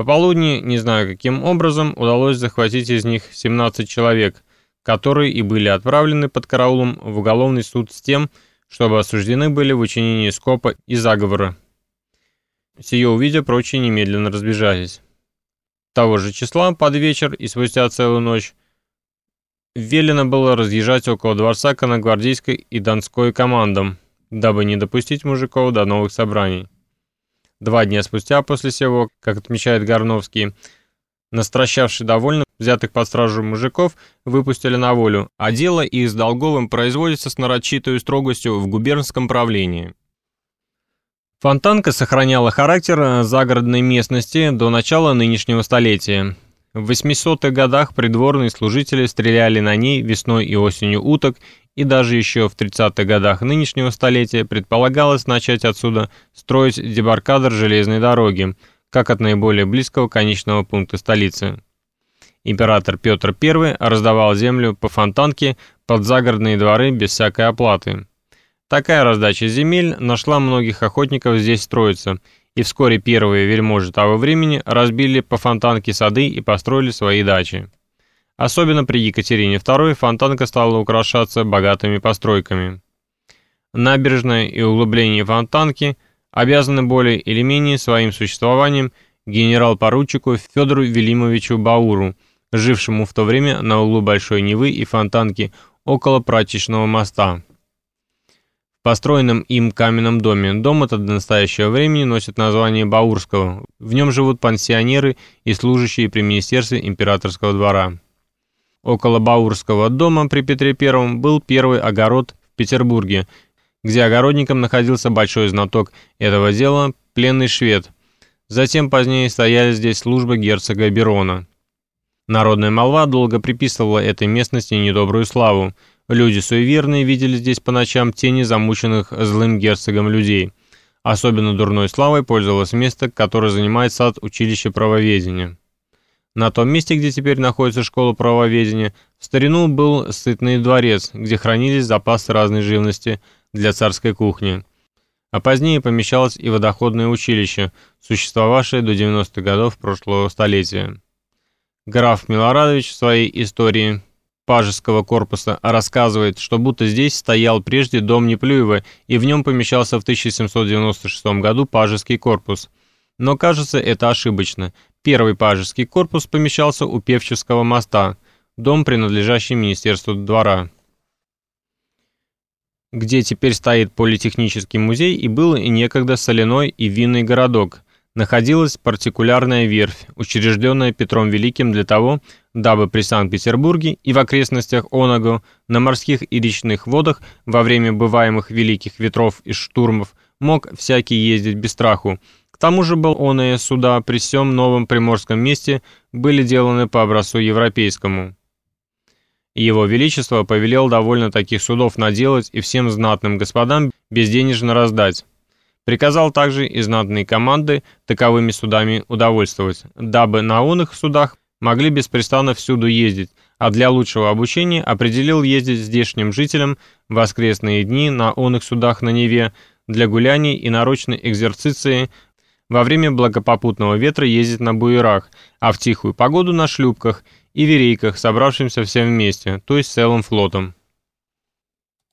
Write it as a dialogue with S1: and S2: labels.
S1: Пополудни, не знаю каким образом, удалось захватить из них 17 человек, которые и были отправлены под караулом в уголовный суд с тем, чтобы осуждены были в учинении скопа и заговора. Сие увидя, прочие немедленно разбежались. Того же числа, под вечер и спустя целую ночь, велено было разъезжать около дворца конногвардейской и донской командам, дабы не допустить мужиков до новых собраний. Два дня спустя после сего, как отмечает Горновский, настращавший довольно взятых под стражу мужиков, выпустили на волю, а дело их с Долговым производится с нарочитой строгостью в губернском правлении. Фонтанка сохраняла характер загородной местности до начала нынешнего столетия. В 800-х годах придворные служители стреляли на ней весной и осенью уток, и даже еще в 30-х годах нынешнего столетия предполагалось начать отсюда строить дебаркадер железной дороги, как от наиболее близкого конечного пункта столицы. Император Петр I раздавал землю по фонтанке под загородные дворы без всякой оплаты. Такая раздача земель нашла многих охотников здесь строиться – и вскоре первые вельможи того времени разбили по фонтанке сады и построили свои дачи. Особенно при Екатерине II фонтанка стала украшаться богатыми постройками. Набережная и углубление фонтанки обязаны более или менее своим существованием генерал-поручику Федору Велимовичу Бауру, жившему в то время на углу Большой Невы и фонтанки около прачечного моста построенном им каменном доме. Дом этот до настоящего времени носит название Баурского. В нем живут пансионеры и служащие при Министерстве императорского двора. Около Баурского дома при Петре I был первый огород в Петербурге, где огородником находился большой знаток этого дела, пленный швед. Затем позднее стояли здесь службы герцога Берона. Народная молва долго приписывала этой местности недобрую славу – Люди суеверные видели здесь по ночам тени замученных злым герцогом людей. Особенно дурной славой пользовалось место, которое занимает сад училища правоведения. На том месте, где теперь находится школа правоведения, в старину был сытный дворец, где хранились запасы разной живности для царской кухни. А позднее помещалось и водоходное училище, существовавшее до 90-х годов прошлого столетия. Граф Милорадович в своей истории Пажеского корпуса рассказывает, что будто здесь стоял прежде дом Неплюева, и в нем помещался в 1796 году Пажеский корпус. Но кажется это ошибочно. Первый Пажеский корпус помещался у Певческого моста, дом, принадлежащий Министерству двора где теперь стоит политехнический музей и был и некогда соляной и винный городок, находилась партикулярная верфь, учрежденная Петром Великим для того, дабы при Санкт-Петербурге и в окрестностях Оного на морских и речных водах во время бываемых великих ветров и штурмов мог всякий ездить без страху. Тому же был оное суда при всем новом приморском месте были деланы по образцу европейскому. Его Величество повелел довольно таких судов наделать и всем знатным господам безденежно раздать. Приказал также и знатные команды таковыми судами удовольствовать, дабы на оных судах могли беспрестанно всюду ездить, а для лучшего обучения определил ездить здешним жителям в воскресные дни на оных судах на Неве для гуляний и нарочной экзерциции, во время благопопутного ветра ездить на буерах, а в тихую погоду на шлюпках и верейках, собравшимся всем вместе, то есть целым флотом.